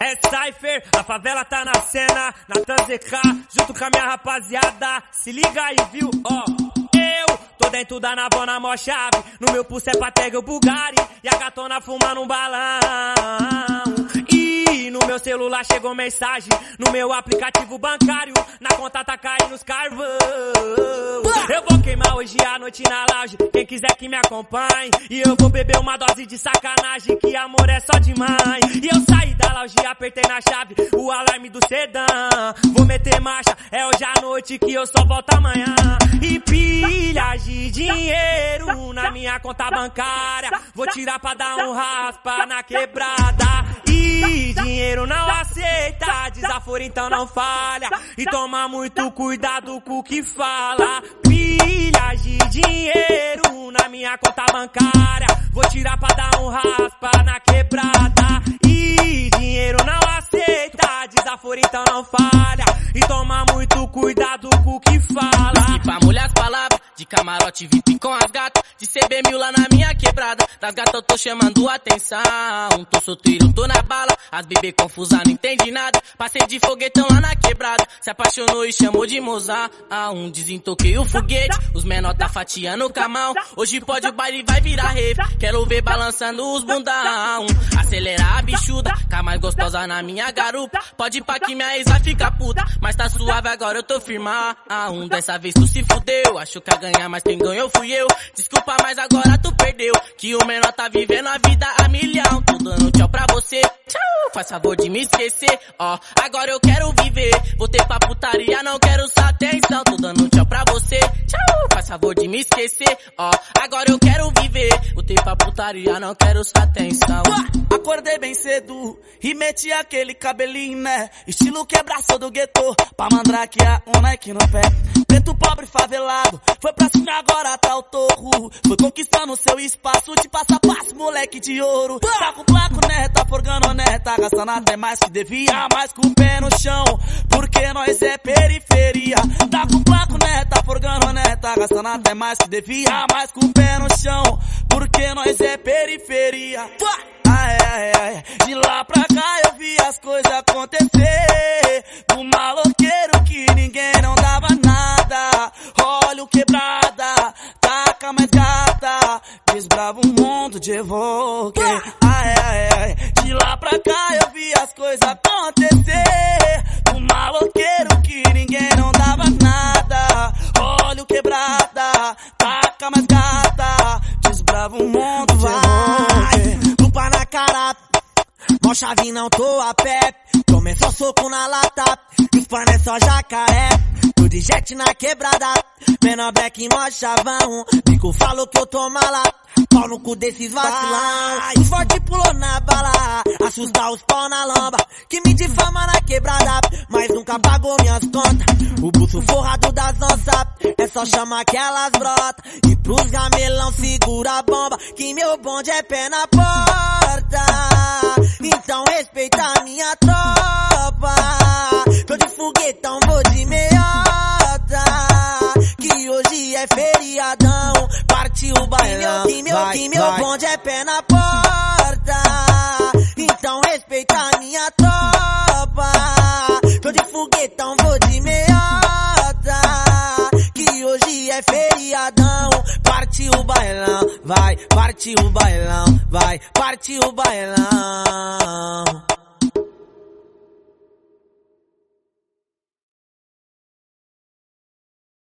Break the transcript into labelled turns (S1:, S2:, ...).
S1: É Cypher, a favela tá na cena, na ZK, junto com a minha rapaziada. Se liga aí, viu? Ó, eu tô dentro da Navona mó chave. No meu pulso é Patega o Bugari e a gatona fumando um balão. No meu celular chegou mensagem, no meu aplicativo bancário, na conta tá caindo os carvão. Eu vou queimar hoje à noite na lounge, quem quiser que me acompanhe. E eu vou beber uma dose de sacanagem, que amor é só demais. E eu saí da lounge e apertei na chave, o alarme do sedã. Vou meter marcha, é hoje à noite que eu só volto amanhã. E pilhas de dinheiro na minha conta bancária, vou tirar pra dar um raspa na quebrada. Dinheiro não aceita, desaforo então não falha. E toma muito cuidado com o que fala. Pilhas de dinheiro na minha conta bancária. Vou tirar pra dar um raspa na quebrada. Desaforo então não falha. E toma muito cuidado com o que fala.
S2: E pra mulher as palavras, de camarote VIP com as gatas, de CB mil lá na minha quebrada. Das gatas eu tô chamando atenção. Tô solteiro, tô na bala, as bebê confusa não entende nada. Passei de foguetão lá na quebrada, se apaixonou e chamou de mozar. Ah, um desentoquei o foguete, os menor tá fatiando o camão. Hoje pode o baile vai virar rave, quero ver balançando os bundão. Acelerar a bichuda, cá mais gostosa na minha garupa. Pode pra que minha ex vai ficar puta, mas tá suave agora eu tô firmar. Ah, um dessa vez tu se fudeu, achou que ia ganhar, mas quem ganhou fui eu. Desculpa, mas agora tu perdeu, que o menor tá vivendo a vida a milhão. Tô dando tchau pra você, tchau, faz favor de me esquecer. Ó, agora eu quero viver, voltei pra putaria, não quero sua atenção. Tô dando tchau pra você, tchau, faz favor de me esquecer. Ó, agora eu quero putaria, não quero sua atenção.
S3: Acordei bem cedo e meti aquele cabelinho, né? Estilo quebraço do gueto, pra mandrakear um Nike no pé. Preto pobre favelado, foi pra cima agora tá o torro. Foi conquistando seu espaço de passo a passo, moleque de ouro. Tá com placo, né? Tá forgando, né? Tá gastando até mais que devia, mais com o pé no chão. Porque nós é periferia. Tá com placo, né? Tá forgando, né? Tá gastando até mais que devia, mais com o pé no chão. Porque nós é periferia. Ai, ai, ai. De lá pra cá eu vi as coisas acontecer. Do maloqueiro que ninguém não dava nada. Olha o quebrada, taca mais gata. Desbrava um mundo de evoque. Ai, ai, ai. De lá pra cá eu vi as coisas acontecer. Do maloqueiro que ninguém não dava nada. O quebrada, taca mais gata. Desbrava um mundo evoque.
S4: Lupa na cara, mó chave não tô a pé. Tomei só soco na lata, os pana é só jacaré. Tô de jet na quebrada, menor black mó chavão. Bico falou que eu tô mala, pau no cu desses vacilão. Os forte pulou na bala, assustar os pau na lamba. Que me difama na quebrada, mas nunca pagou minhas contas. O buço forrado das onças, é só chamar que elas brota. E pros gamelão segura a bomba, que meu bonde é pé na porta. Então respeita a minha tropa. Tô de foguetão, vou de meiota. Que hoje é feriadão. Partiu o bailão. Que meu, que meu
S3: vai.
S4: bonde é pé na porta. Então respeita a é feriadão. Partiu o bailão, vai, partiu o bailão, vai, partiu o bailão.